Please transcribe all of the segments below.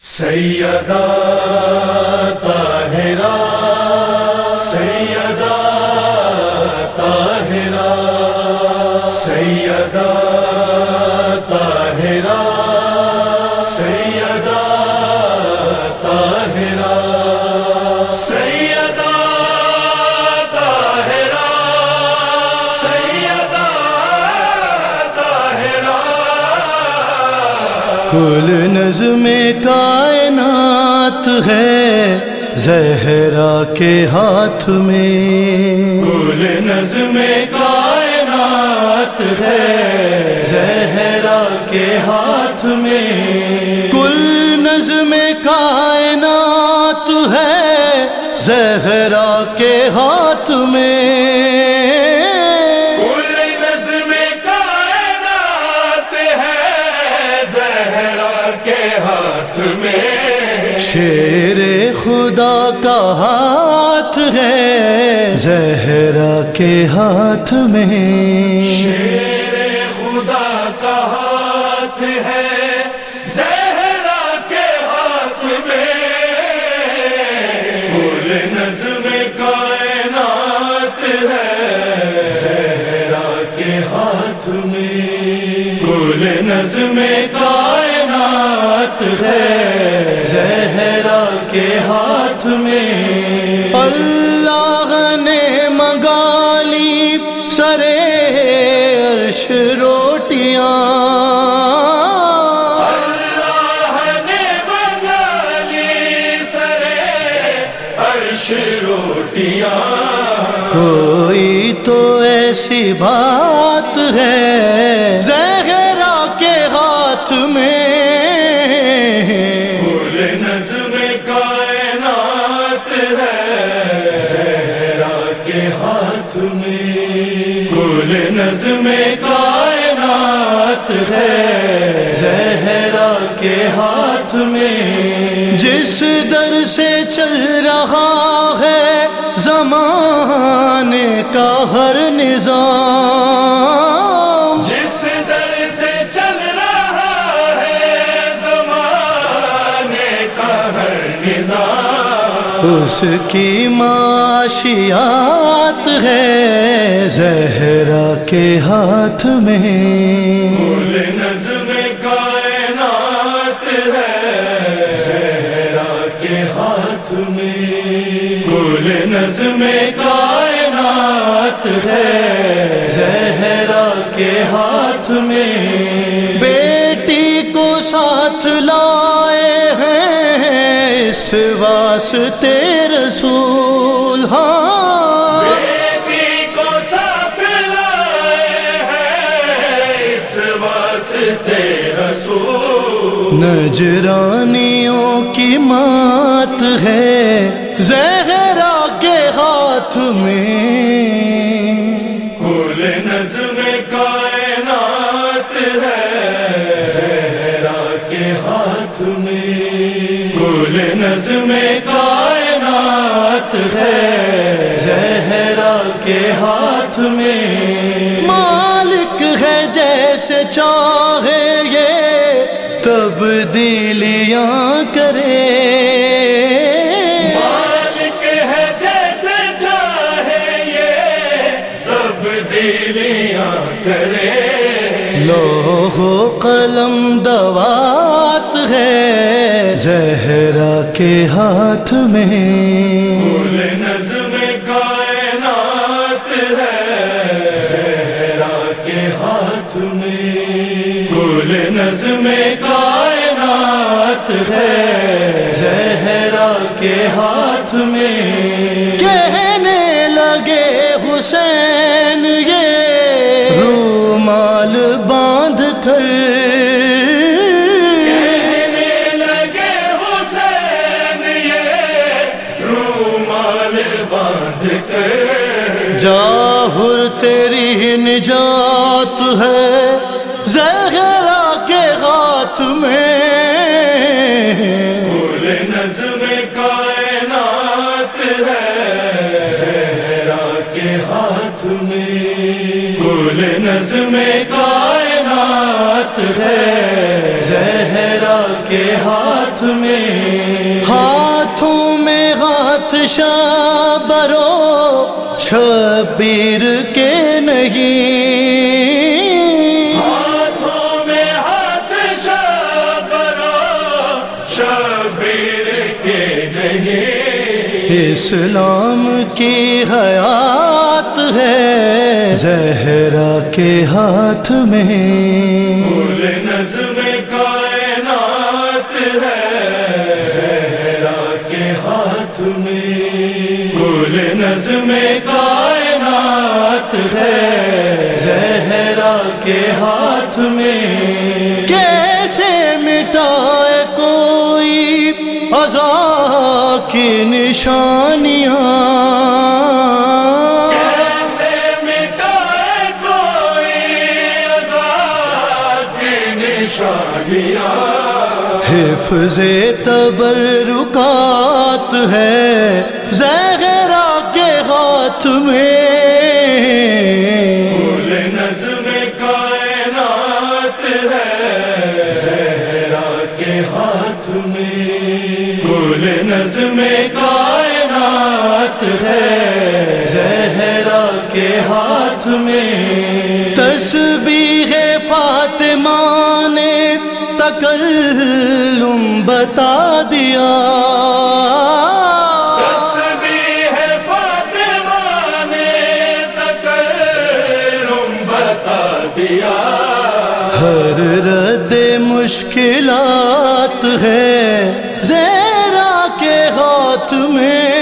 سیدہ طاہرہ سیدہ طاہرہ سیدہ کل نظم کائنات ہے زہرا کے ہاتھ میں۔ کل نظم کائنات ہے زہرا کے ہاتھ میں۔ کل نظم کائنات ہے زہرا کے ہاتھ میں۔ میں۔ شیر خدا کا ہاتھ ہے زہرا کے ہاتھ میں۔ شیر خدا کا ہاتھ ہے زہرا کے ہاتھ میں۔ نظم کائنات ہے زہرا کے ہاتھ میں۔ کل نظم کائنات کوئی تو ایسی بات ہے زہرا کے ہاتھ میں۔ کل نظم کائنات ہے زہرا کے ہاتھ میں۔ کل نظم کائنات ہے زہرا کے ہاتھ میں۔ جس در سے چل زمانے کا ہر نظام۔ جس در سے چل رہا ہے زمانے کا ہر نظام۔ اس کی معاشیات ہے زہرا کے ہاتھ میں۔ کل ہاتھ میں۔ کل نظم کائنات ہے۔ زہرا کے ہاتھ میں۔ بیٹی کو ساتھ لائے ہیں اس واسطے رسول۔ ہاں۔ بیٹی کو ساتھ لائے ہیں اس واسطے رسول۔ نجرانیوں کی مات ہے زہرا کے ہاتھ میں۔ کل نظم کائنات ہے زہرا کے ہاتھ میں۔ کل نظم کائنات ہے زہرا کے تبدیلیاں کرے۔ مالک ہے جیسے چاہے یہ سب دلیاں کرے۔ لوہ و قلم دوات ہے زہرا کے ہاتھ میں۔ نظم کائنات ہے زہرا کے ہاتھ میں۔ کل نظم ہے زہرا کے ہاتھ میں۔ کہنے لگے حسین یہ رومال باندھ کر۔ کہنے لگے حسین یہ رومال باندھ کر۔ جاہر تیری نجات ہے زہرا کے ہاتھ میں۔ ہاتھ میں۔ کل نظم کائنات ہے۔ زہرا کے ہاتھ میں۔ ہاتھوں میں ہاتھ شابرو شبیر کے نہیں۔ اسلام کی حیات ہے زہرا کے ہاتھ میں۔ نظم کائنات ہے زہرا کے ہاتھ میں۔ کل نظم کائنات ہے زہرا کے ہاتھ میں۔ کی نشانیاں۔ کیسے مٹائے کوئی آزاد نشانیاں؟ حفظ تبرکات ہے زہرا کے ہاتھ میں۔ میں کل نظم کائنات ہے۔ زہرا کے ہاتھ میں تسبیح فاطمہ نے تکلم بتا دیا۔ تسبیح فاطمہ نے تکلم بتا دیا۔ ہر رد مشکلات ہے زیرا کے ہاتھ میں۔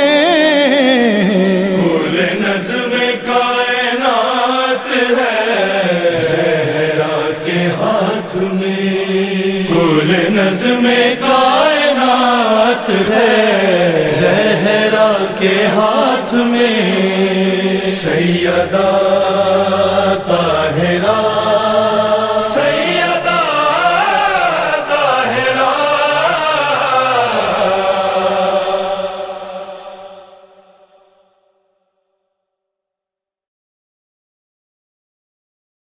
کل نظم کائنات ہے زہرا کے ہاتھ میں۔ کل نظم کائنات ہے زہرا کے ہاتھ میں۔ سیدہ